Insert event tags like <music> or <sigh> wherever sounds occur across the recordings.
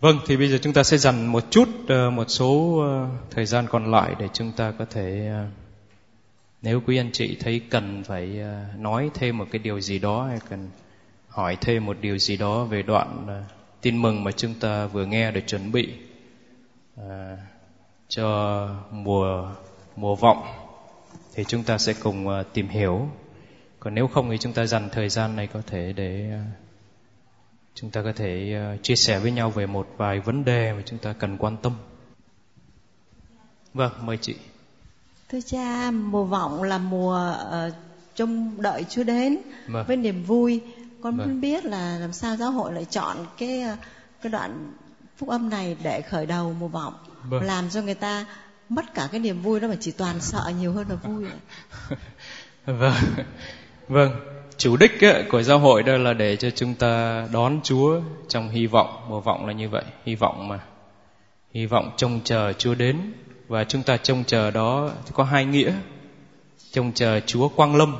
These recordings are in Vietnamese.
Vâng, thì bây giờ chúng ta sẽ dành một chút ờ, một số ờ, thời gian còn lại để chúng ta có thể ờ, nếu quý anh chị thấy cần phải nói thêm một cái điều gì đó hay cần hỏi thêm một điều gì đó về đoạn tin mừng mà chúng ta vừa nghe để chuẩn bị cho mùa mùa vọng thì chúng ta sẽ cùng tìm hiểu. Còn nếu không thì chúng ta dành thời gian này có thể để chúng ta có thể ờ, chia sẻ với nhau về một vài vấn đề mà chúng ta cần quan tâm vâng mời chị thưa cha mùa vọng là mùa uh, trông đợi chúa đến vâng. với niềm vui con vâng. muốn biết là làm sao giáo hội lại chọn cái ờ, cái đoạn phúc âm này để khởi đầu mùa vọng vâng. làm cho người ta mất cả cái niềm vui đó mà chỉ toàn sợ nhiều hơn là vui <laughs> vâng vâng chủ đích của giáo hội đó là để cho chúng ta đón Chúa trong hy vọng mùa vọng là như vậy hy vọng mà. Hy vọng trông chờ Chúa đến và chúng ta trông chờ đó có hai nghĩa. Trông chờ Chúa quang lâm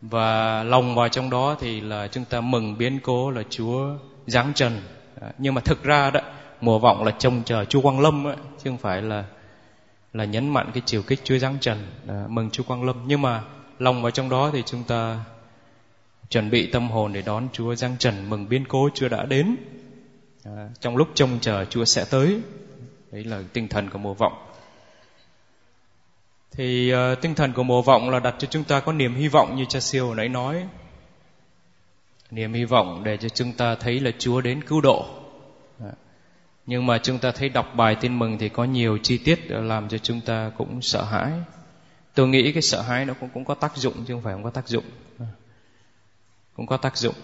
và lòng vào trong đó thì là chúng ta mừng biến cố là Chúa giáng trần. À, nhưng mà thực ra đó mùa vọng là trông chờ Chúa quang lâm ấy, chứ không phải là là nhấn mạnh cái chiều kích Chúa giáng trần. À, mừng Chúa quang lâm. Nhưng mà lòng vào trong đó thì chúng ta chuẩn bị tâm hồn để đón Chúa giang trần mừng biến cố Chúa đã đến. À, trong lúc trông chờ Chúa sẽ tới. Đấy là tinh thần của mùa vọng. Thì uh, tinh thần của mùa vọng là đặt cho chúng ta có niềm hy vọng như cha siêu hồi nãy nói. Niềm hy vọng để cho chúng ta thấy là Chúa đến cứu độ. À, nhưng mà chúng ta thấy đọc bài tin mừng thì có nhiều chi tiết làm cho chúng ta cũng sợ hãi. Tôi nghĩ cái sợ hãi nó cũng cũng có tác dụng chứ không phải không có tác dụng cũng có tác dụng.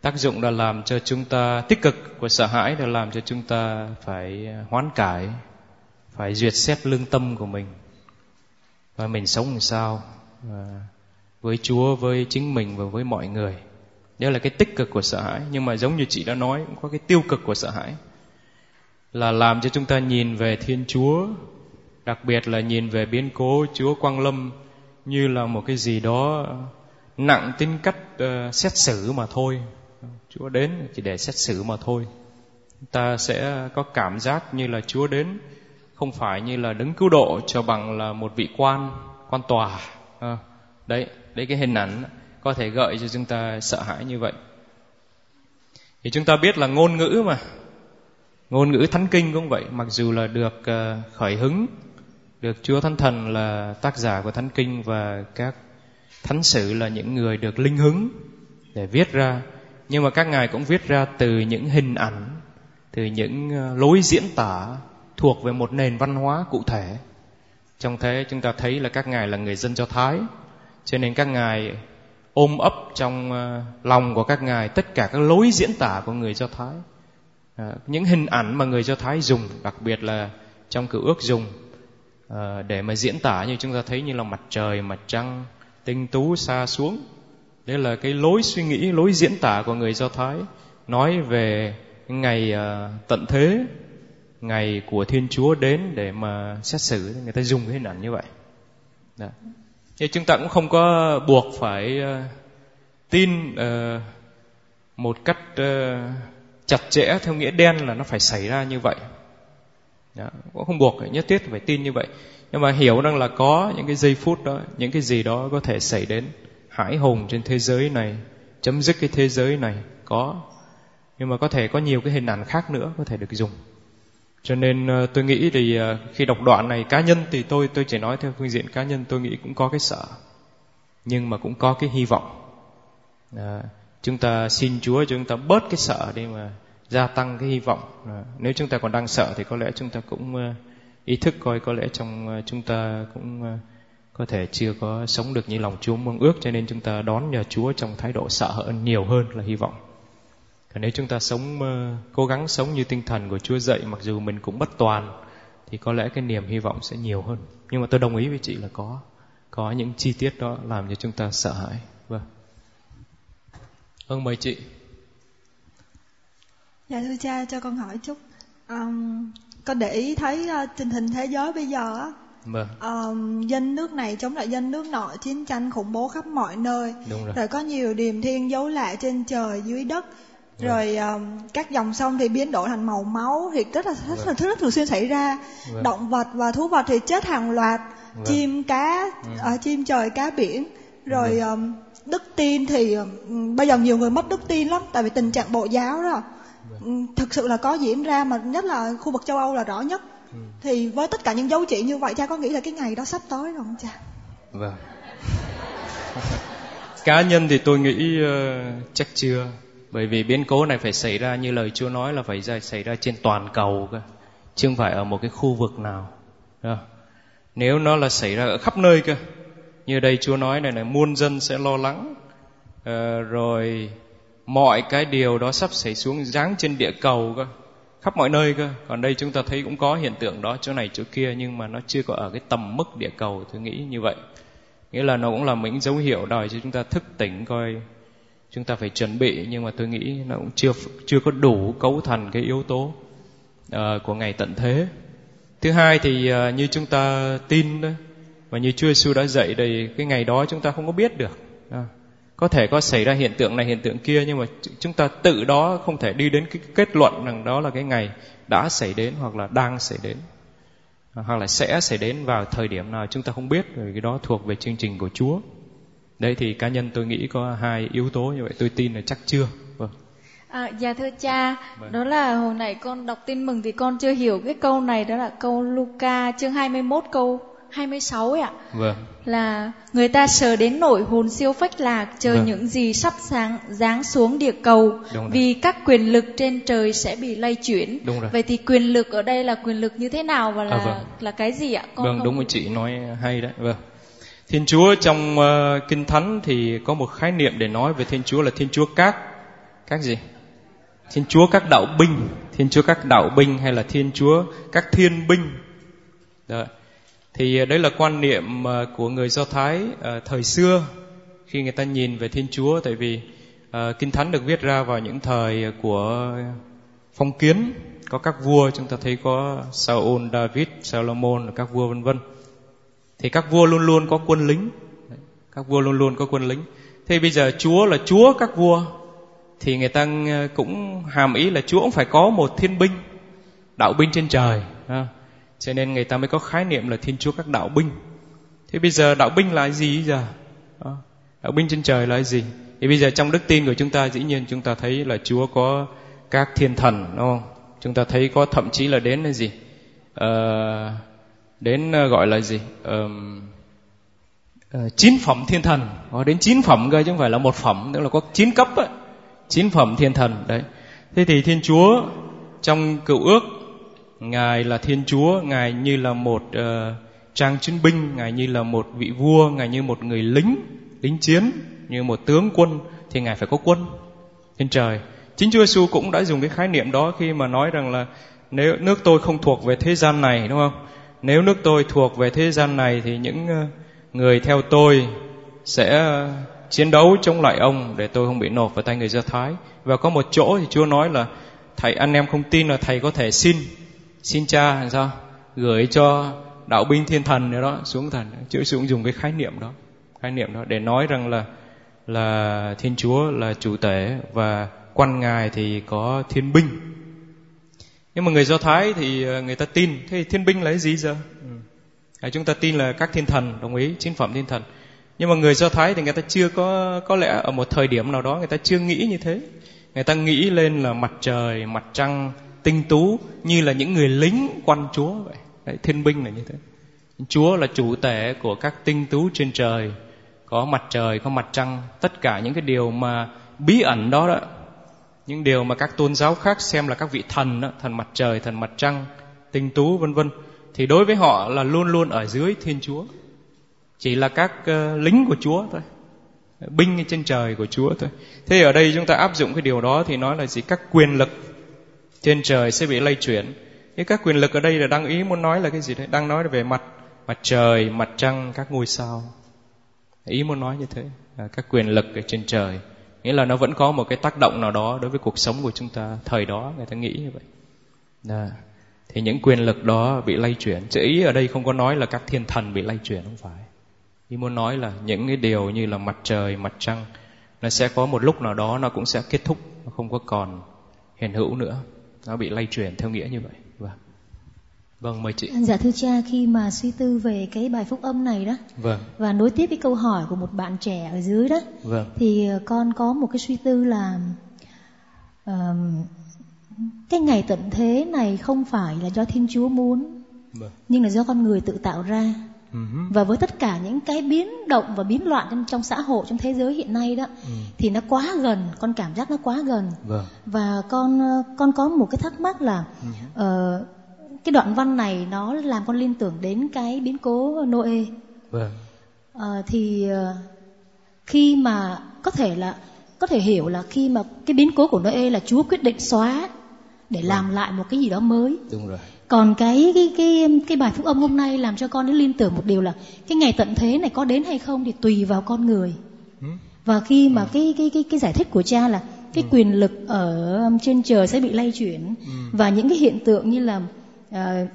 Tác dụng là làm cho chúng ta tích cực, của sợ hãi là làm cho chúng ta phải à, hoán cải, phải duyệt xét lương tâm của mình. Và mình sống làm sao và với Chúa, với chính mình và với mọi người. Đó là cái tích cực của sợ hãi, nhưng mà giống như chị đã nói, cũng có cái tiêu cực của sợ hãi. Là làm cho chúng ta nhìn về Thiên Chúa, đặc biệt là nhìn về biến cố Chúa Quang Lâm như là một cái gì đó nặng tính cách uh, xét xử mà thôi. Chúa đến chỉ để xét xử mà thôi. Ta sẽ có cảm giác như là chúa đến không phải như là đứng cứu độ cho bằng là một vị quan quan tòa. À, đấy đấy cái hình ảnh có thể gợi cho chúng ta sợ hãi như vậy. Thì chúng ta biết là ngôn ngữ mà. Ngôn ngữ thánh kinh cũng vậy mặc dù là được uh, khởi hứng được chúa thánh thần là tác giả của thánh kinh và các thánh sự là những người được linh hứng để viết ra. Nhưng mà các ngài cũng viết ra từ những hình ảnh từ những ờ, lối diễn tả thuộc về một nền văn hóa cụ thể. Trong thế chúng ta thấy là các ngài là người dân do thái cho nên các ngài ôm ấp trong ờ, lòng của các ngài tất cả các lối diễn tả của người do thái. À, những hình ảnh mà người do thái dùng đặc biệt là trong cựu ước dùng à, để mà diễn tả như chúng ta thấy như là mặt trời mặt trăng tinh tú xa xuống. Đấy là cái lối suy nghĩ lối diễn tả của người do thái nói về ngày uh, tận thế ngày của thiên chúa đến để mà xét xử. Người ta dùng cái hình ảnh như vậy. Đó. Thế chúng ta cũng không có buộc phải uh, tin uh, một cách uh, chặt chẽ theo nghĩa đen là nó phải xảy ra như vậy. Đó. cũng không buộc nhất thiết phải tin như vậy nhưng mà hiểu rằng là có những cái giây phút đó những cái gì đó có thể xảy đến. Hải hùng trên thế giới này chấm dứt cái thế giới này có. Nhưng mà có thể có nhiều cái hình ảnh khác nữa có thể được dùng. Cho nên ờ, tôi nghĩ thì ờ, khi đọc đoạn này cá nhân thì tôi tôi chỉ nói theo phương diện cá nhân tôi nghĩ cũng có cái sợ. Nhưng mà cũng có cái hy vọng. À, chúng ta xin Chúa chúng ta bớt cái sợ đi mà gia tăng cái hy vọng. À, nếu chúng ta còn đang sợ thì có lẽ chúng ta cũng uh, ý thức coi có lẽ trong ờ, chúng ta cũng ờ, có thể chưa có sống được như lòng Chúa mong ước cho nên chúng ta đón nhờ Chúa trong thái độ sợ hãi nhiều hơn là hy vọng. Còn nếu chúng ta sống ờ, cố gắng sống như tinh thần của Chúa dạy mặc dù mình cũng bất toàn thì có lẽ cái niềm hy vọng sẽ nhiều hơn. Nhưng mà tôi đồng ý với chị là có có những chi tiết đó làm cho chúng ta sợ hãi. Vâng. Vâng mời chị. Dạ thưa cha cho con hỏi chút. Um, con để ý thấy uh, tình hình thế giới bây giờ á Vâng. Uh, dân nước này chống lại dân nước nọ chiến tranh khủng bố khắp mọi nơi Đúng rồi. rồi có nhiều điềm thiên dấu lạ trên trời dưới đất Vâng. rồi um, các dòng sông thì biến đổi thành màu máu thì rất là rất là thứ rất thường xuyên xảy ra vâng. động vật và thú vật thì chết hàng loạt vâng. chim cá ừ. uh, chim trời cá biển rồi vâng. um, đức tin thì um, bây giờ nhiều người mất đức tin lắm tại vì tình trạng bộ giáo đó vâng. Thực sự là có diễn ra mà nhất là khu vực châu âu là rõ nhất. Ừ. thì với tất cả những dấu chỉ như vậy cha có nghĩ là cái ngày đó sắp tới rồi không cha? Vâng. <laughs> Cá nhân thì tôi nghĩ uh, chắc chưa. Bởi vì biến cố này phải xảy ra như lời Chúa nói là phải xảy ra trên toàn cầu cơ chứ không phải ở một cái khu vực nào. Nếu nó là xảy ra ở khắp nơi cơ như đây Chúa nói này là muôn dân sẽ lo lắng à, rồi mọi cái điều đó sắp xảy xuống giáng trên địa cầu cơ khắp mọi nơi cơ. Còn đây chúng ta thấy cũng có hiện tượng đó chỗ này chỗ kia nhưng mà nó chưa có ở cái tầm mức địa cầu tôi nghĩ như vậy. Nghĩa là nó cũng là những dấu hiệu đòi cho chúng ta thức tỉnh coi chúng ta phải chuẩn bị nhưng mà tôi nghĩ nó cũng chưa chưa có đủ cấu thành cái yếu tố uh, của ngày tận thế. Thứ hai thì uh, như chúng ta tin đó và như Chúa Giêsu đã dạy đây cái ngày đó chúng ta không có biết được có thể có xảy ra hiện tượng này hiện tượng kia nhưng mà chúng ta tự đó không thể đi đến cái kết luận rằng đó là cái ngày đã xảy đến hoặc là đang xảy đến. À, hoặc là sẽ xảy đến vào thời điểm nào chúng ta không biết rồi cái đó thuộc về chương trình của Chúa. Đây thì cá nhân tôi nghĩ có hai yếu tố như vậy tôi tin là chắc chưa. Vâng. À, dạ thưa cha, vâng. đó là hồi nãy con đọc tin mừng thì con chưa hiểu cái câu này đó là câu Luca chương 21 câu 26 ấy ạ. Vâng. Là người ta sờ đến nỗi hồn siêu phách lạc chờ vâng. những gì sắp sáng giáng xuống địa cầu vì các quyền lực trên trời sẽ bị lay chuyển. Đúng rồi. Vậy thì quyền lực ở đây là quyền lực như thế nào và là à, vâng. là cái gì ạ? Con vâng, không... đúng rồi chị nói hay đấy. Vâng. Thiên Chúa trong uh, Kinh Thánh thì có một khái niệm để nói về Thiên Chúa là Thiên Chúa các các gì? Thiên Chúa các đạo binh, Thiên Chúa các đạo binh hay là Thiên Chúa các thiên binh. Đó. Thì ờ, đấy là quan niệm ờ, của người Do Thái ờ, thời xưa khi người ta nhìn về Thiên Chúa. Tại vì Kinh Thánh được viết ra vào những thời của phong kiến có các vua chúng ta thấy có Saul, David, Solomon các vua vân vân. Thì các vua luôn luôn có quân lính. Các vua luôn luôn có quân lính. Thế bây giờ chúa là chúa các vua thì người ta cũng hàm ý là chúa cũng phải có một thiên binh đạo binh trên trời cho nên người ta mới có khái niệm là thiên chúa các đạo binh. Thế bây giờ đạo binh là gì giờ? Đạo binh trên trời là gì? Thì bây giờ trong đức tin của chúng ta dĩ nhiên chúng ta thấy là chúa có các thiên thần đúng không? Chúng ta thấy có thậm chí là đến là gì? Ờ, đến ờ, gọi là gì? Ờ, chín phẩm thiên thần. Có đến chín phẩm cơ chứ không phải là một phẩm tức là có chín cấp ấy. chín phẩm thiên thần đấy. Thế thì thiên chúa trong cựu ước ngài là thiên chúa ngài như là một uh, trang chiến binh ngài như là một vị vua ngài như một người lính lính chiến như một tướng quân thì ngài phải có quân trên trời chính chúa giêsu cũng đã dùng cái khái niệm đó khi mà nói rằng là nếu nước tôi không thuộc về thế gian này đúng không nếu nước tôi thuộc về thế gian này thì những ờ, người theo tôi sẽ ờ, chiến đấu chống lại ông để tôi không bị nộp vào tay người Do Thái. Và có một chỗ thì Chúa nói là thầy anh em không tin là thầy có thể xin xin cha làm sao? Gửi cho đạo binh thiên thần nữa đó xuống thần. Chúa cũng dùng cái khái niệm đó, khái niệm đó để nói rằng là là Thiên Chúa là chủ tể và quan ngài thì có thiên binh. Nhưng mà người do thái thì ờ, người ta tin. Thế thì thiên binh là cái gì giờ? Ừ. à, chúng ta tin là các thiên thần đồng ý chín phẩm thiên thần. Nhưng mà người do thái thì người ta chưa có có lẽ ở một thời điểm nào đó người ta chưa nghĩ như thế. Người ta nghĩ lên là mặt trời mặt trăng tinh tú như là những người lính quan chúa vậy. Đấy, thiên binh là như thế. Chúa là chủ tể của các tinh tú trên trời. Có mặt trời có mặt trăng. Tất cả những cái điều mà bí ẩn đó đó. Những điều mà các tôn giáo khác xem là các vị thần đó, thần mặt trời thần mặt trăng tinh tú vân vân thì đối với họ là luôn luôn ở dưới thiên chúa. Chỉ là các uh, lính của chúa thôi. Binh trên trời của chúa thôi. Thế ở đây chúng ta áp dụng cái điều đó thì nói là gì? Các quyền lực trên trời sẽ bị lây chuyển. Cái các quyền lực ở đây là đang ý muốn nói là cái gì đấy? Đang nói về mặt mặt trời, mặt trăng, các ngôi sao. Ý muốn nói như thế. Là các quyền lực ở trên trời. Nghĩa là nó vẫn có một cái tác động nào đó đối với cuộc sống của chúng ta. Thời đó người ta nghĩ như vậy. Đà. thì những quyền lực đó bị lay chuyển. Chữ ý ở đây không có nói là các thiên thần bị lay chuyển, không phải. Ý muốn nói là những cái điều như là mặt trời, mặt trăng, nó sẽ có một lúc nào đó nó cũng sẽ kết thúc, nó không có còn hiện hữu nữa nó bị lay truyền theo nghĩa như vậy. Vâng. Vâng mời chị. Dạ thưa cha khi mà suy tư về cái bài phúc âm này đó vâng. và nối tiếp với câu hỏi của một bạn trẻ ở dưới đó vâng. thì con có một cái suy tư là uh, cái ngày tận thế này không phải là do thiên chúa muốn vâng. nhưng là do con người tự tạo ra. Và với tất cả những cái biến động và biến loạn trong, trong xã hội trong thế giới hiện nay đó uh-huh. thì nó quá gần con cảm giác nó quá gần vâng. và con con có một cái thắc mắc là uh-huh. uh, cái đoạn văn này nó làm con liên tưởng đến cái biến cố Noe vâng. uh, thì uh, khi mà có thể là có thể hiểu là khi mà cái biến cố của Noe là Chúa quyết định xóa để vâng. làm lại một cái gì đó mới. Đúng rồi. Còn cái cái cái cái bài phúc âm hôm nay làm cho con đến liên tưởng một điều là cái ngày tận thế này có đến hay không thì tùy vào con người. Ừ. Và khi mà ừ. cái cái cái cái giải thích của cha là cái ừ. quyền lực ở trên trời sẽ bị lay chuyển ừ. và những cái hiện tượng như là uh,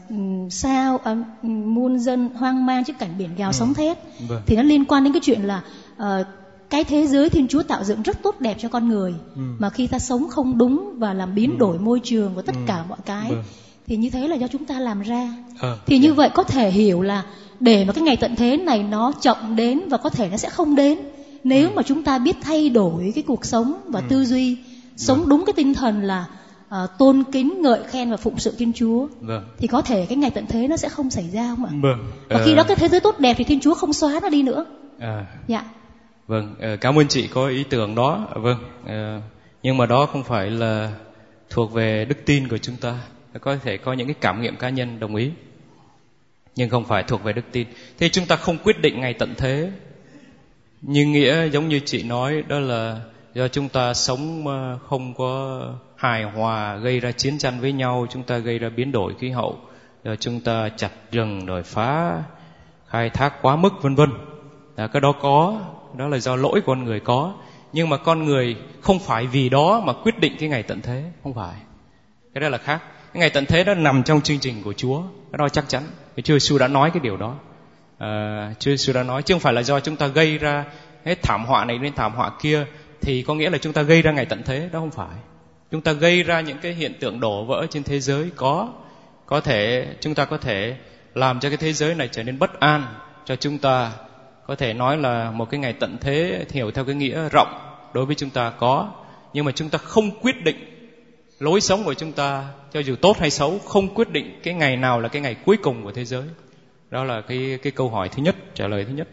sao uh, muôn dân hoang mang trước cảnh biển gào ừ. sóng thét vâng. thì nó liên quan đến cái chuyện là uh, cái thế giới thiên chúa tạo dựng rất tốt đẹp cho con người ừ. mà khi ta sống không đúng và làm biến ừ. đổi môi trường và tất ừ. cả mọi cái vâng. thì như thế là do chúng ta làm ra à, thì như vậy có thể hiểu là để mà cái ngày tận thế này nó chậm đến và có thể nó sẽ không đến nếu ừ. mà chúng ta biết thay đổi cái cuộc sống và ừ. tư duy sống vâng. đúng cái tinh thần là uh, tôn kính ngợi khen và phụng sự thiên chúa vâng. thì có thể cái ngày tận thế nó sẽ không xảy ra không ạ vâng. và khi đó cái thế giới tốt đẹp thì thiên chúa không xóa nó đi nữa à. dạ vâng ờ, cảm ơn chị có ý tưởng đó. Vâng ờ, nhưng mà đó không phải là thuộc về đức tin của chúng ta. Có thể có những cái cảm nghiệm cá nhân, đồng ý. Nhưng không phải thuộc về đức tin. Thế chúng ta không quyết định ngày tận thế. Nhưng nghĩa giống như chị nói, đó là do chúng ta sống ờ, không có hài hòa, gây ra chiến tranh với nhau, chúng ta gây ra biến đổi khí hậu do chúng ta chặt rừng, rồi phá, khai thác quá mức, vân vân. Cái đó có đó là do lỗi con người có. Nhưng mà con người không phải vì đó mà quyết định cái ngày tận thế. Không phải. Cái đó là khác. Cái ngày tận thế đó nằm trong chương trình của chúa. Cái đó chắc chắn. Vì chúa giêsu đã nói cái điều đó. À, chúa giêsu đã nói chứ không phải là do chúng ta gây ra hết thảm họa này đến thảm họa kia thì có nghĩa là chúng ta gây ra ngày tận thế. Đó không phải. Chúng ta gây ra những cái hiện tượng đổ vỡ trên thế giới có. Có thể chúng ta có thể làm cho cái thế giới này trở nên bất an cho chúng ta có thể nói là một cái ngày tận thế, hiểu theo cái nghĩa rộng đối với chúng ta có. Nhưng mà chúng ta không quyết định lối sống của chúng ta, cho dù tốt hay xấu, không quyết định cái ngày nào là cái ngày cuối cùng của thế giới. Đó là cái cái câu hỏi thứ nhất, trả lời thứ nhất.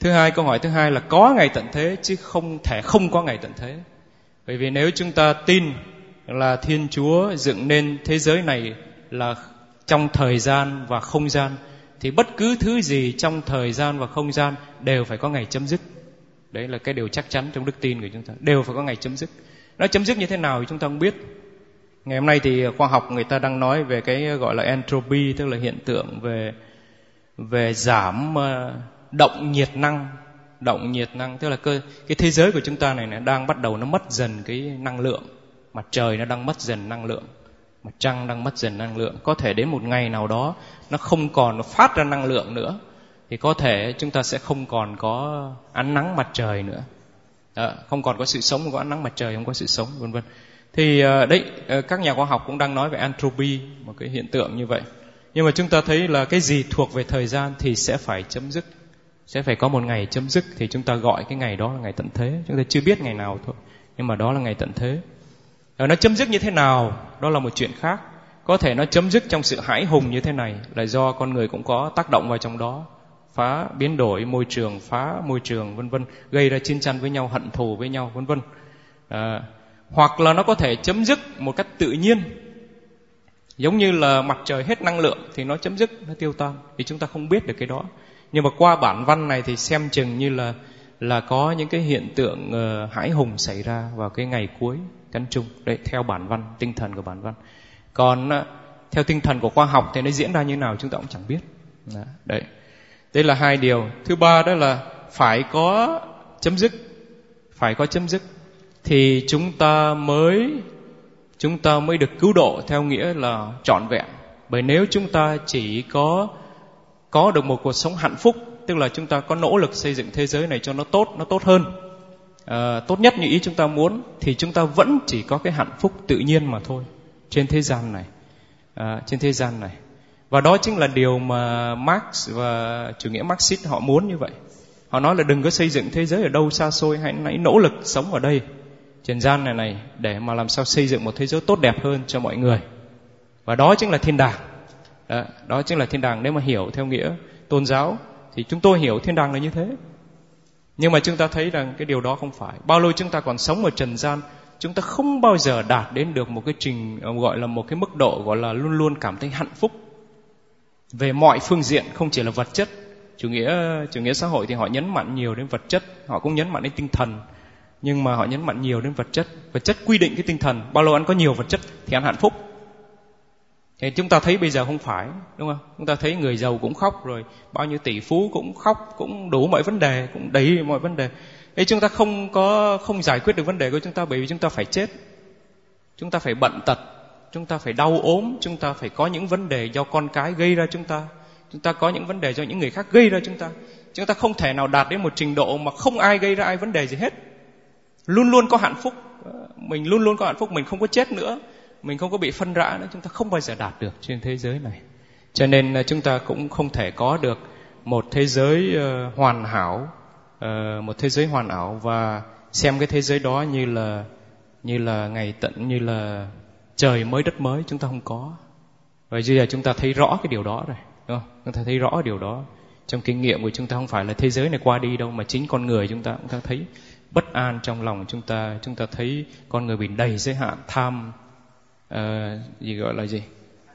Thứ hai, câu hỏi thứ hai là có ngày tận thế chứ không thể không có ngày tận thế. Bởi vì nếu chúng ta tin là thiên chúa dựng nên thế giới này là trong thời gian và không gian thì bất cứ thứ gì trong thời gian và không gian đều phải có ngày chấm dứt. Đấy là cái điều chắc chắn trong đức tin của chúng ta. Đều phải có ngày chấm dứt. Nó chấm dứt như thế nào thì chúng ta không biết. Ngày hôm nay thì khoa học người ta đang nói về cái gọi là entropy tức là hiện tượng về về giảm ờ, động nhiệt năng. Động nhiệt năng tức là cơ cái thế giới của chúng ta này, này đang bắt đầu nó mất dần cái năng lượng. Mặt trời nó đang mất dần năng lượng mặt trăng đang mất dần năng lượng có thể đến một ngày nào đó nó không còn nó phát ra năng lượng nữa thì có thể chúng ta sẽ không còn có ánh nắng mặt trời nữa. Đó, không còn có sự sống không có ánh nắng mặt trời không có sự sống vân vân. Thì ờ, đấy ờ, các nhà khoa học cũng đang nói về entropy một cái hiện tượng như vậy. Nhưng mà chúng ta thấy là cái gì thuộc về thời gian thì sẽ phải chấm dứt. Sẽ phải có một ngày chấm dứt thì chúng ta gọi cái ngày đó là ngày tận thế. Chúng ta chưa biết ngày nào thôi nhưng mà đó là ngày tận thế. Ờ, nó chấm dứt như thế nào đó là một chuyện khác. Có thể nó chấm dứt trong sự hãi hùng như thế này là do con người cũng có tác động vào trong đó phá biến đổi môi trường phá môi trường vân vân gây ra chiến tranh với nhau hận thù với nhau vân vân. À, hoặc là nó có thể chấm dứt một cách tự nhiên. Giống như là mặt trời hết năng lượng thì nó chấm dứt nó tiêu tan. Thì chúng ta không biết được cái đó. Nhưng mà qua bản văn này thì xem chừng như là là có những cái hiện tượng uh, hãi hùng xảy ra vào cái ngày cuối cắn chung đấy theo bản văn tinh thần của bản văn. Còn ờ, theo tinh thần của khoa học thì nó diễn ra như nào chúng ta cũng chẳng biết. Đó, đấy. Đây là hai điều. Thứ ba đó là phải có chấm dứt. Phải có chấm dứt. Thì chúng ta mới chúng ta mới được cứu độ theo nghĩa là trọn vẹn. Bởi nếu chúng ta chỉ có có được một cuộc sống hạnh phúc tức là chúng ta có nỗ lực xây dựng thế giới này cho nó tốt nó tốt hơn uh, tốt nhất như ý chúng ta muốn thì chúng ta vẫn chỉ có cái hạnh phúc tự nhiên mà thôi trên thế gian này. Uh, trên thế gian này. Và đó chính là điều mà Marx và chủ nghĩa Marxist họ muốn như vậy. Họ nói là đừng có xây dựng thế giới ở đâu xa xôi hãy, hãy nỗ lực sống ở đây trần gian này này để mà làm sao xây dựng một thế giới tốt đẹp hơn cho mọi người. Và đó chính là thiên đàng. Đó, đó chính là thiên đàng. Nếu mà hiểu theo nghĩa tôn giáo thì chúng tôi hiểu thiên đàng là như thế nhưng mà chúng ta thấy rằng cái điều đó không phải. Bao lâu chúng ta còn sống ở trần gian, chúng ta không bao giờ đạt đến được một cái trình ờ, gọi là một cái mức độ, gọi là luôn luôn cảm thấy hạnh phúc về mọi phương diện, không chỉ là vật chất. Chủ nghĩa chủ nghĩa xã hội thì họ nhấn mạnh nhiều đến vật chất, họ cũng nhấn mạnh đến tinh thần. Nhưng mà họ nhấn mạnh nhiều đến vật chất. Vật chất quy định cái tinh thần. Bao lâu anh có nhiều vật chất thì anh hạnh phúc thì chúng ta thấy bây giờ không phải, đúng không? Chúng ta thấy người giàu cũng khóc rồi, bao nhiêu tỷ phú cũng khóc, cũng đủ mọi vấn đề, cũng đầy mọi vấn đề. Ấy chúng ta không có, không giải quyết được vấn đề của chúng ta bởi vì chúng ta phải chết. Chúng ta phải bận tật, chúng ta phải đau ốm, chúng ta phải có những vấn đề do con cái gây ra chúng ta. Chúng ta có những vấn đề do những người khác gây ra chúng ta. Chúng ta không thể nào đạt đến một trình độ mà không ai gây ra ai vấn đề gì hết. Luôn luôn có hạnh phúc. Mình luôn luôn có hạnh phúc, mình không có chết nữa mình không có bị phân rã nữa chúng ta không bao giờ đạt được trên thế giới này. Cho nên ờ, chúng ta cũng không thể có được một thế giới uh, hoàn hảo uh, một thế giới hoàn hảo và xem cái thế giới đó như là như là ngày tận như là trời mới đất mới chúng ta không có. Và bây giờ chúng ta thấy rõ cái điều đó rồi đúng không? Chúng ta thấy rõ điều đó. Trong kinh nghiệm của chúng ta không phải là thế giới này qua đi đâu mà chính con người chúng ta cũng ta thấy bất an trong lòng chúng ta. Chúng ta thấy con người bị đầy giới hạn tham uh, gì gọi là gì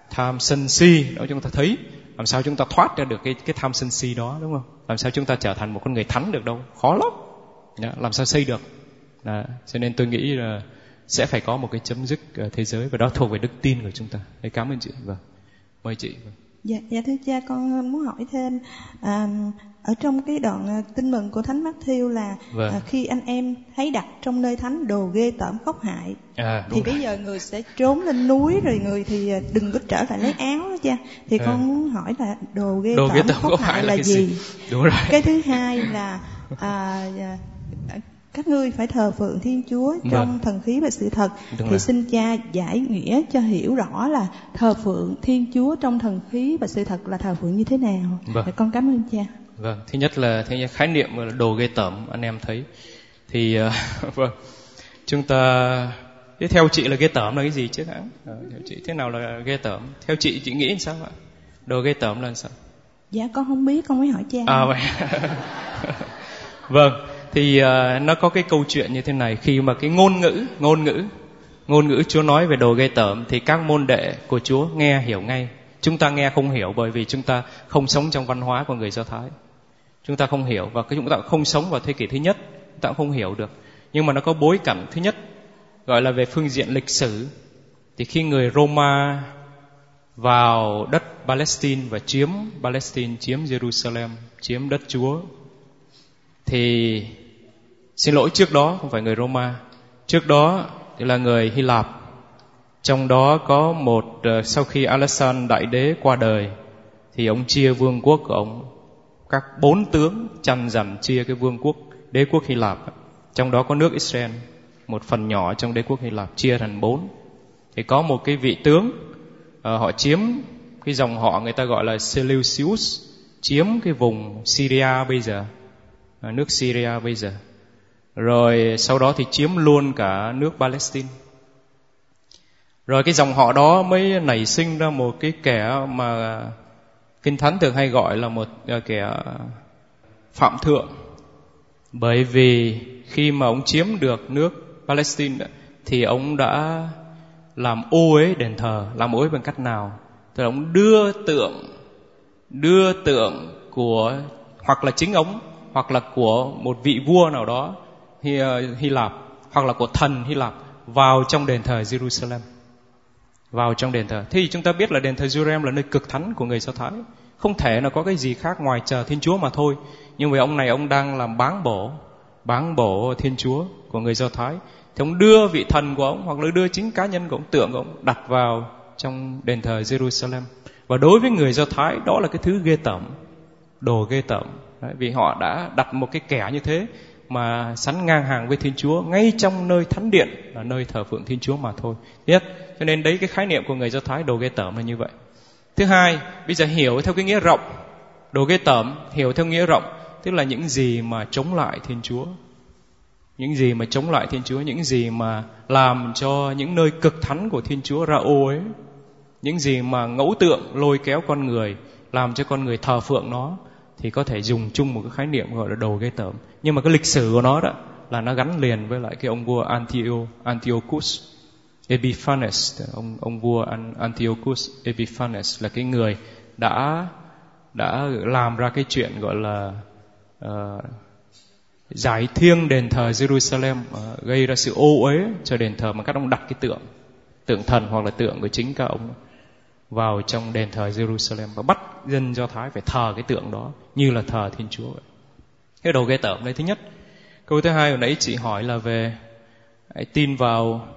tham sân si đó chúng ta thấy làm sao chúng ta thoát ra được cái cái tham sân si đó đúng không làm sao chúng ta trở thành một con người thánh được đâu khó lắm đó, làm sao xây được đó. cho nên tôi nghĩ là sẽ phải có một cái chấm dứt ờ, thế giới và đó thuộc về đức tin của chúng ta. Đấy, cảm ơn chị. Vâng. Mời chị. Vâng. Dạ, dạ thưa cha con muốn hỏi thêm à, ở trong cái đoạn à, tin mừng của thánh Matthew là vâng. à, khi anh em thấy đặt trong nơi thánh đồ ghê tởm khóc hại à, thì rồi. bây giờ người sẽ trốn lên núi rồi người thì đừng có trở lại lấy áo đó cha thì à. con muốn hỏi là đồ ghê đồ tởm, ghê tởm khóc hại là, là gì? gì đúng rồi cái thứ hai là à, các ngươi phải thờ phượng Thiên Chúa vâng. trong vâng. thần khí và sự thật Đúng thì rồi. xin cha giải nghĩa cho hiểu rõ là thờ phượng Thiên Chúa trong thần khí và sự thật là thờ phượng như thế nào. Vâng. con cảm ơn cha. Vâng, thứ nhất là thứ nhất khái niệm là đồ ghê tởm anh em thấy thì uh, <laughs> vâng chúng ta thế theo chị là ghê tởm là cái gì chứ hả? À, theo chị thế nào là ghê tởm? Theo chị chị nghĩ sao ạ? Đồ ghê tởm là sao? Dạ con không biết con mới hỏi cha. À vậy. <laughs> vâng thì uh, nó có cái câu chuyện như thế này. Khi mà cái ngôn ngữ ngôn ngữ ngôn ngữ Chúa nói về đồ ghê tởm thì các môn đệ của Chúa nghe hiểu ngay. Chúng ta nghe không hiểu bởi vì chúng ta không sống trong văn hóa của người Do Thái. Chúng ta không hiểu và cái chúng ta không sống vào thế kỷ thứ nhất chúng ta cũng không hiểu được. Nhưng mà nó có bối cảnh thứ nhất gọi là về phương diện lịch sử. Thì khi người Roma vào đất Palestine và chiếm Palestine chiếm Jerusalem chiếm đất Chúa thì xin lỗi trước đó không phải người Roma. Trước đó thì là người Hy Lạp. Trong đó có một ờ, sau khi Alexander đại đế qua đời, thì ông chia vương quốc của ông. Các bốn tướng chăn dằn chia cái vương quốc, đế quốc Hy Lạp. Trong đó có nước Israel, một phần nhỏ trong đế quốc Hy Lạp, chia thành bốn. Thì có một cái vị tướng ờ, họ chiếm cái dòng họ người ta gọi là Seleucus, chiếm cái vùng Syria bây giờ. Ờ, nước Syria bây giờ rồi sau đó thì chiếm luôn cả nước Palestine. Rồi cái dòng họ đó mới nảy sinh ra một cái kẻ mà kinh thánh thường hay gọi là một à, kẻ phạm thượng. Bởi vì khi mà ông chiếm được nước Palestine thì ông đã làm ô uế đền thờ. Làm ô uế bằng cách nào? Thì ông đưa tượng đưa tượng của hoặc là chính ông hoặc là của một vị vua nào đó Hy, ờ, Hy Lạp hoặc là của thần Hy Lạp vào trong đền thờ Jerusalem. Vào trong đền thờ. Thì chúng ta biết là đền thờ Jerusalem là nơi cực thánh của người Do Thái. Không thể là có cái gì khác ngoài chờ Thiên Chúa mà thôi. Nhưng vì ông này ông đang làm bán bổ bán bổ Thiên Chúa của người Do Thái. Thì ông đưa vị thần của ông hoặc là đưa chính cá nhân của ông tượng của ông đặt vào trong đền thờ Jerusalem. Và đối với người Do Thái đó là cái thứ ghê tởm đồ ghê tởm. Đấy, vì họ đã đặt một cái kẻ như thế mà sắn ngang hàng với Thiên Chúa ngay trong nơi thánh điện là nơi thờ phượng Thiên Chúa mà thôi. Biết? Cho nên đấy cái khái niệm của người Do Thái đồ ghê tởm là như vậy. Thứ hai, bây giờ hiểu theo cái nghĩa rộng. Đồ ghê tởm hiểu theo nghĩa rộng, tức là những gì mà chống lại Thiên Chúa. Những gì mà chống lại Thiên Chúa, những gì mà làm cho những nơi cực thánh của Thiên Chúa ra ô ấy. Những gì mà ngẫu tượng lôi kéo con người, làm cho con người thờ phượng nó thì có thể dùng chung một cái khái niệm gọi là đồ ghê tởm. Nhưng mà cái lịch sử của nó đó là nó gắn liền với lại cái ông vua Antio, Antiochus Epiphanes. Ông ông vua Antiochus Epiphanes là cái người đã đã làm ra cái chuyện gọi là uh, giải thiêng đền thờ Jerusalem uh, gây ra sự ô uế cho đền thờ mà các ông đặt cái tượng tượng thần hoặc là tượng của chính các ông vào trong đền thờ Jerusalem và bắt dân Do Thái phải thờ cái tượng đó như là thờ Thiên Chúa vậy. Cái đầu ghê tởm đây thứ nhất. Câu thứ hai hồi nãy chị hỏi là về hãy tin vào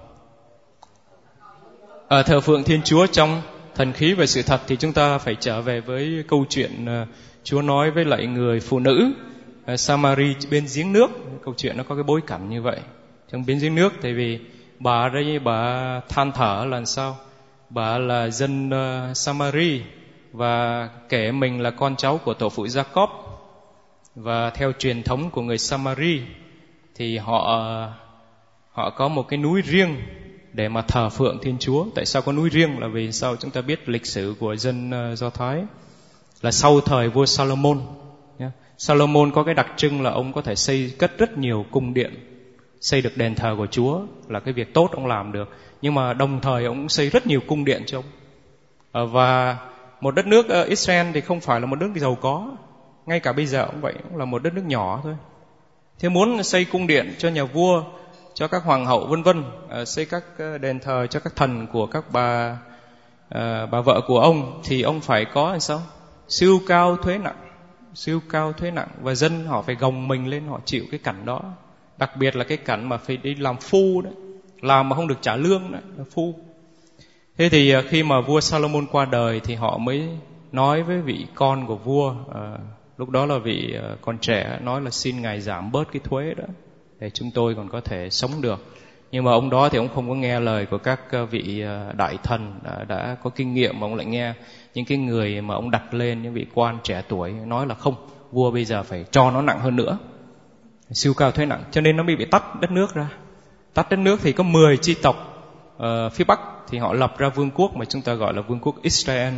à, thờ phượng Thiên Chúa trong thần khí và sự thật thì chúng ta phải trở về với câu chuyện uh, Chúa nói với lại người phụ nữ uh, Samari bên giếng nước. Câu chuyện nó có cái bối cảnh như vậy. Trong bên giếng nước tại vì bà đây bà than thở là sao? Bà là dân uh, Samari và kể mình là con cháu của tổ phụ Jacob và theo truyền thống của người Samari thì họ họ có một cái núi riêng để mà thờ phượng Thiên Chúa. Tại sao có núi riêng là vì sao chúng ta biết lịch sử của dân uh, Do Thái là sau thời vua Salomon. Yeah. Salomon có cái đặc trưng là ông có thể xây cất rất nhiều cung điện, xây được đền thờ của Chúa là cái việc tốt ông làm được. Nhưng mà đồng thời ông xây rất nhiều cung điện cho ông. Ờ, và một đất nước ờ, Israel thì không phải là một nước giàu có. Ngay cả bây giờ cũng vậy, cũng là một đất nước nhỏ thôi. Thế muốn xây cung điện cho nhà vua, cho các hoàng hậu, vân vân ờ, xây các đền thờ cho các thần của các bà bà vợ của ông, thì ông phải có làm sao? Siêu cao thuế nặng, siêu cao thuế nặng và dân họ phải gồng mình lên, họ chịu cái cảnh đó đặc biệt là cái cảnh mà phải đi làm phu đấy làm mà không được trả lương đó, là phu. Thế thì à, khi mà vua Salomon qua đời thì họ mới nói với vị con của vua à, lúc đó là vị à, con trẻ nói là xin ngài giảm bớt cái thuế đó để chúng tôi còn có thể sống được. Nhưng mà ông đó thì ông không có nghe lời của các à, vị đại thần đã, đã có kinh nghiệm mà ông lại nghe những cái người mà ông đặt lên những vị quan trẻ tuổi nói là không vua bây giờ phải cho nó nặng hơn nữa siêu cao thuế nặng. Cho nên nó bị bị tắt đất nước ra. Tách đất nước thì có 10 chi tộc uh, phía Bắc thì họ lập ra vương quốc mà chúng ta gọi là vương quốc Israel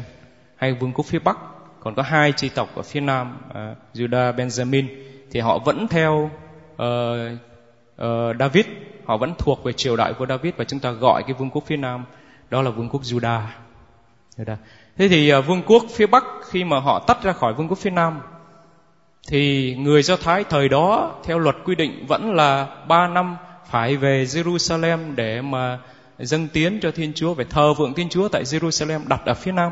hay vương quốc phía Bắc. Còn có hai chi tộc ở phía Nam uh, Judah Benjamin thì họ vẫn theo uh, uh, David. Họ vẫn thuộc về triều đại của David và chúng ta gọi cái vương quốc phía Nam đó là vương quốc Judah. Thế thì uh, vương quốc phía Bắc khi mà họ tách ra khỏi vương quốc phía Nam thì người Do Thái thời đó, theo luật quy định, vẫn là ba năm phải về Jerusalem để mà dâng tiến cho Thiên Chúa, phải thờ vượng Thiên Chúa tại Jerusalem đặt ở phía Nam.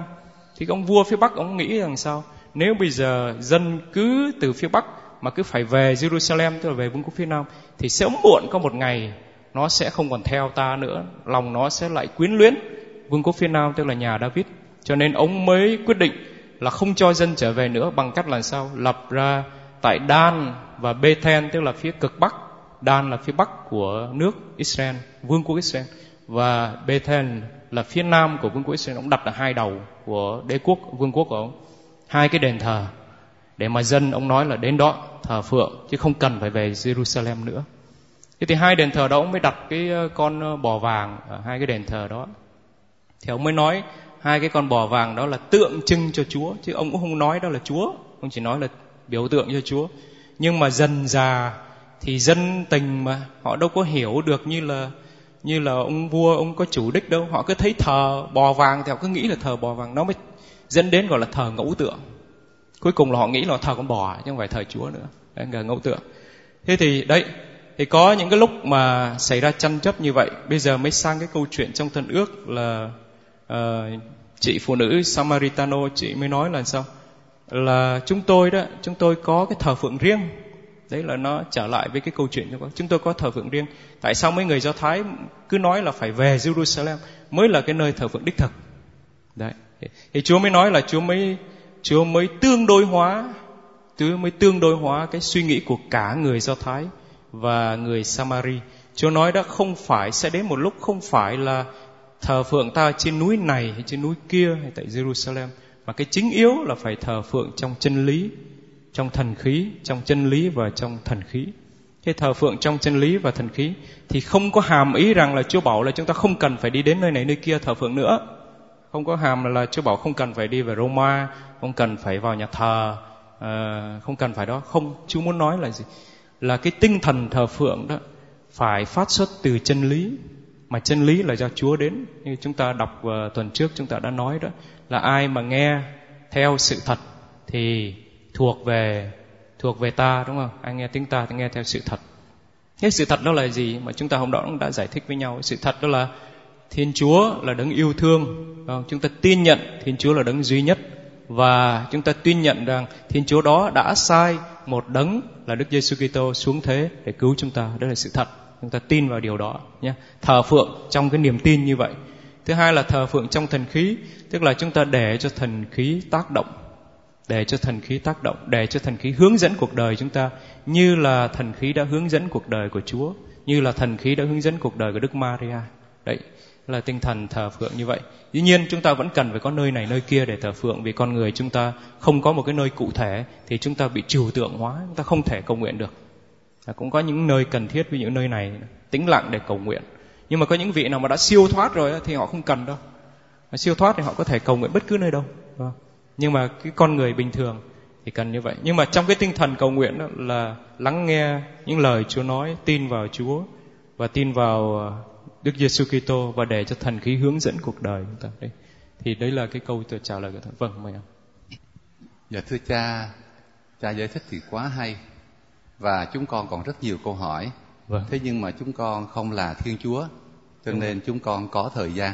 Thì ông vua phía Bắc, ông nghĩ rằng sao? Nếu bây giờ dân cứ từ phía Bắc mà cứ phải về Jerusalem, tức là về vương quốc phía Nam, thì sớm muộn có một ngày, nó sẽ không còn theo ta nữa, lòng nó sẽ lại quyến luyến vương quốc phía Nam, tức là nhà David. Cho nên ông mới quyết định là không cho dân trở về nữa bằng cách là sao lập ra tại Dan và Bethel tức là phía cực Bắc Dan là phía bắc của nước Israel, vương quốc Israel và Bethel là phía nam của vương quốc Israel. Ông đặt ở hai đầu của đế quốc, vương quốc của ông. Hai cái đền thờ để mà dân ông nói là đến đó thờ phượng chứ không cần phải về Jerusalem nữa. Thế thì hai đền thờ đó ông mới đặt cái ờ, con ờ, bò vàng ở hai cái đền thờ đó. Thì ông mới nói hai cái con bò vàng đó là tượng trưng cho Chúa chứ ông cũng không nói đó là Chúa, ông chỉ nói là biểu tượng cho Chúa. Nhưng mà dần già thì dân tình mà họ đâu có hiểu được như là như là ông vua ông có chủ đích đâu. Họ cứ thấy thờ bò vàng thì họ cứ nghĩ là thờ bò vàng. Nó mới dẫn đến gọi là thờ ngẫu tượng. Cuối cùng là họ nghĩ là thờ con bò chứ không phải thờ chúa nữa. Đấy, là ngẫu tượng. Thế thì đấy thì có những cái lúc mà xảy ra tranh chấp như vậy. Bây giờ mới sang cái câu chuyện trong thân ước là uh, chị phụ nữ Samaritano chị mới nói là sao? Là chúng tôi đó chúng tôi có cái thờ phượng riêng. Đấy là nó trở lại với cái câu chuyện cho chúng tôi có thờ phượng riêng. Tại sao mấy người do thái cứ nói là phải về jerusalem? Mới là cái nơi thờ phượng đích thực. Đấy. Thì chúa mới nói là chúa mới chúa mới tương đối hóa chúa mới tương đối hóa cái suy nghĩ của cả người do thái và người Samari. Chúa nói đó không phải sẽ đến một lúc không phải là thờ phượng ta trên núi này hay trên núi kia hay tại Jerusalem mà cái chính yếu là phải thờ phượng trong chân lý, trong thần khí, trong chân lý và trong thần khí. Cái thờ phượng trong chân lý và thần khí thì không có hàm ý rằng là Chúa bảo là chúng ta không cần phải đi đến nơi này nơi kia thờ phượng nữa. Không có hàm là, Chúa bảo không cần phải đi về Roma, không cần phải vào nhà thờ, ờ, không cần phải đó. Không, Chúa muốn nói là gì? Là cái tinh thần thờ phượng đó phải phát xuất từ chân lý mà chân lý là do Chúa đến. Như chúng ta đọc uh, tuần trước chúng ta đã nói đó là ai mà nghe theo sự thật thì thuộc về thuộc về ta đúng không? Ai nghe tiếng ta thì nghe theo sự thật. Cái sự thật đó là gì mà chúng ta hôm đó cũng đã giải thích với nhau? Sự thật đó là thiên chúa là đấng yêu thương không? chúng ta tin nhận thiên chúa là đấng duy nhất. Và chúng ta tin nhận rằng thiên chúa đó đã sai một đấng là đức giêsu kitô xuống thế để cứu chúng ta. Đó là sự thật chúng ta tin vào điều đó nhé. Thờ phượng trong cái niềm tin như vậy. Thứ hai là thờ phượng trong thần khí, tức là chúng ta để cho thần khí tác động, để cho thần khí tác động, để cho thần khí hướng dẫn cuộc đời chúng ta, như là thần khí đã hướng dẫn cuộc đời của Chúa, như là thần khí đã hướng dẫn cuộc đời của Đức Maria. Đấy, là tinh thần thờ phượng như vậy. Dĩ nhiên, chúng ta vẫn cần phải có nơi này, nơi kia để thờ phượng, vì con người chúng ta không có một cái nơi cụ thể thì chúng ta bị trừu tượng hóa, chúng ta không thể cầu nguyện được cũng có những nơi cần thiết với những nơi này, tĩnh lặng để cầu nguyện. Nhưng mà có những vị nào mà đã siêu thoát rồi thì họ không cần đâu. Siêu thoát thì họ có thể cầu nguyện bất cứ nơi đâu nhưng mà cái con người bình thường thì cần như vậy. Nhưng mà trong cái tinh thần cầu nguyện đó là lắng nghe những lời Chúa nói, tin vào Chúa và tin vào ờ, Đức Giêsu Kitô và để cho thần khí hướng dẫn cuộc đời chúng ta. Đấy thì đấy là cái câu tôi trả lời của thầy vâng mời ông dạ thưa cha cha giải thích thì quá hay và chúng con còn rất nhiều câu hỏi vâng. thế nhưng mà chúng con không là thiên chúa cho đúng nên rồi. chúng con có thời gian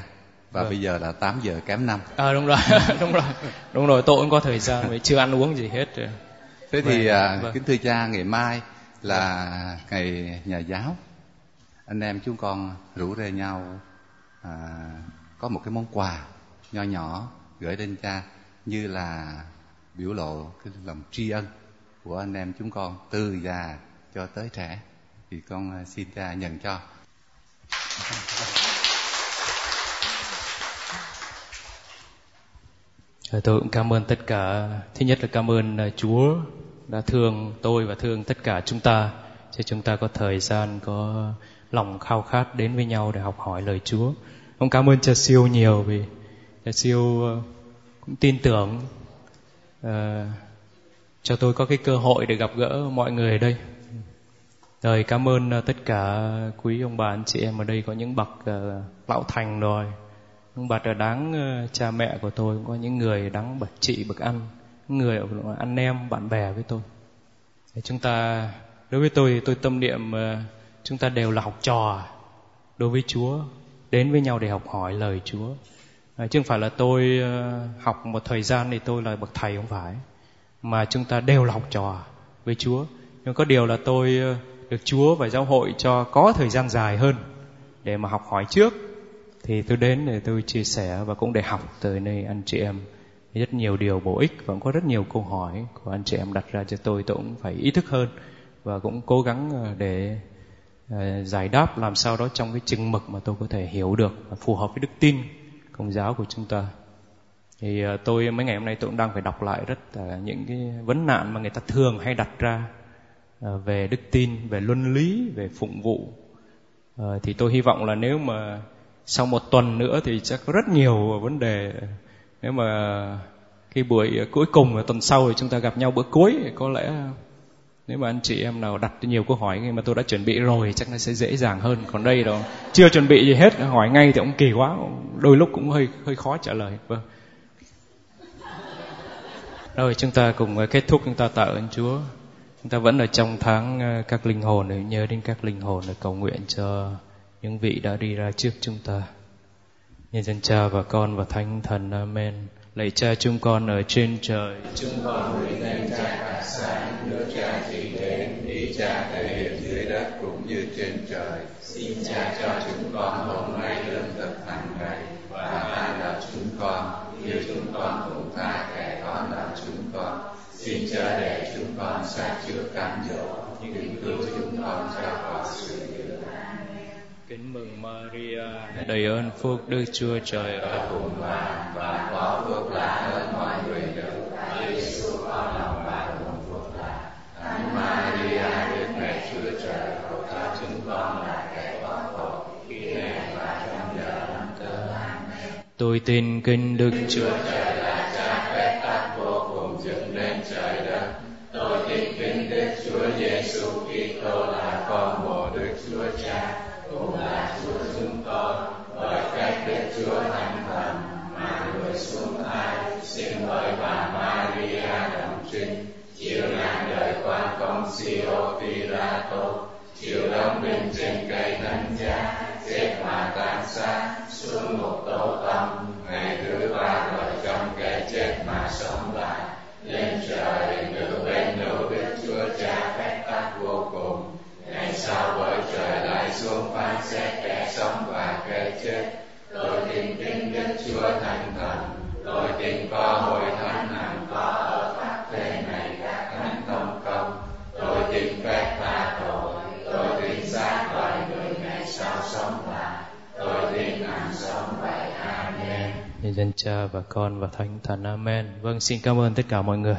và vâng. bây giờ là 8 giờ kém năm à đúng rồi <laughs> đúng rồi đúng rồi tôi cũng có thời gian mới chưa ăn uống gì hết rồi thế thì vâng. à, vâng. kính thưa cha ngày mai là vâng. ngày nhà giáo anh em chúng con rủ rê nhau à, có một cái món quà nho nhỏ gửi đến cha như là biểu lộ cái lòng tri ân của anh em chúng con từ già cho tới trẻ thì con à, xin cha nhận cho. Tôi cũng cảm ơn tất cả thứ nhất là cảm ơn à, chúa đã thương tôi và thương tất cả chúng ta cho chúng ta có thời gian có lòng khao khát đến với nhau để học hỏi lời chúa. Ông cảm ơn cha siêu nhiều vì cha siêu cũng tin tưởng uh, cho tôi có cái cơ hội để gặp gỡ mọi người ở đây. Rồi cảm ơn ờ, tất cả quý ông bà anh chị em ở đây có những bậc uh, lão thành rồi. Những bậc đáng uh, cha mẹ của tôi cũng có những người đáng bậc chị bậc ăn người anh em bạn bè với tôi. Để chúng ta đối với tôi tôi tâm niệm uh, chúng ta đều là học trò đối với Chúa đến với nhau để học hỏi lời Chúa. Chứ không phải là tôi học một thời gian thì tôi là bậc thầy không phải mà chúng ta đều là học trò với Chúa. Nhưng có điều là tôi ờ, được Chúa và giáo hội cho có thời gian dài hơn để mà học hỏi trước. Thì tôi đến để tôi chia sẻ và cũng để học từ nơi anh chị em. Rất nhiều điều bổ ích và cũng có rất nhiều câu hỏi của anh chị em đặt ra cho tôi. Tôi cũng phải ý thức hơn và cũng cố gắng ờ, để ờ, giải đáp làm sao đó trong cái chừng mực mà tôi có thể hiểu được và phù hợp với đức tin công giáo của chúng ta thì ờ, tôi mấy ngày hôm nay tôi cũng đang phải đọc lại rất là những cái vấn nạn mà người ta thường hay đặt ra ờ, về đức tin, về luân lý, về phụng vụ. Thì tôi hy vọng là nếu mà sau một tuần nữa thì chắc có rất nhiều vấn đề. Nếu mà cái buổi cuối cùng là tuần sau thì chúng ta gặp nhau bữa cuối có lẽ nếu mà anh chị em nào đặt nhiều câu hỏi mà tôi đã chuẩn bị rồi chắc nó sẽ dễ dàng hơn. Còn đây đâu chưa chuẩn bị gì hết, hỏi ngay thì cũng kỳ quá, đôi lúc cũng hơi hơi khó trả lời. Vâng rồi chúng ta cùng ờ, kết thúc, chúng ta tạ ơn Chúa. Chúng ta vẫn ở trong tháng ờ, các linh hồn để nhớ đến các linh hồn để cầu nguyện cho những vị đã đi ra trước chúng ta. Nhân dân cha và con và thánh thần, amen. Lạy cha chúng con ở trên trời, chúng con nguyện danh cha cả sáng nước cha chỉ đến ý cha thể hiện dưới đất cũng như trên trời. Xin cha cho chúng con hôm nay lương thực hàng ngày và tha nợ chúng con như chúng con cũng tha kẻ có nợ chúng con xin cha để chúng con xa chữa cám dỗ nhưng cứu chúng con ra khỏi sự Kính mừng Maria, đầy ơn phúc Đức Chúa Trời ở cùng bà và có phước lạ hơn mọi người nữ. Giêsu con lòng bà cùng phước lạ. Thánh Maria, Đức Mẹ Chúa Trời, cầu cho chúng con là kẻ có tội khi này và trong giờ lâm tử. Tôi tin kinh Đức Chúa Trời Chúa Cha, cũng là Chúa chúng con, bởi cách Đức Chúa Thánh Thần mà người xuống thai sinh bởi bà Maria đồng trinh. Chịu nạn đời quan công Sio Pirato chịu đóng đinh trên cây thánh giá chết mà tan xác xuống một tổ tâm ngày thứ ba rồi trong kẻ chết mà sống lại, lên trời xuống phán xét kẻ sống và kẻ chết. Tôi tin kính đức chúa thành thần tôi tin có hội thánh hằng có ở pháp thế này các thánh công công tôi tin phép tha tội tôi tin xác loài người ngày sau sống lại tôi tin hằng sống vậy. Amen. Nhân dân cha và con và thánh thần, amen. Vâng xin cảm ơn tất cả mọi người.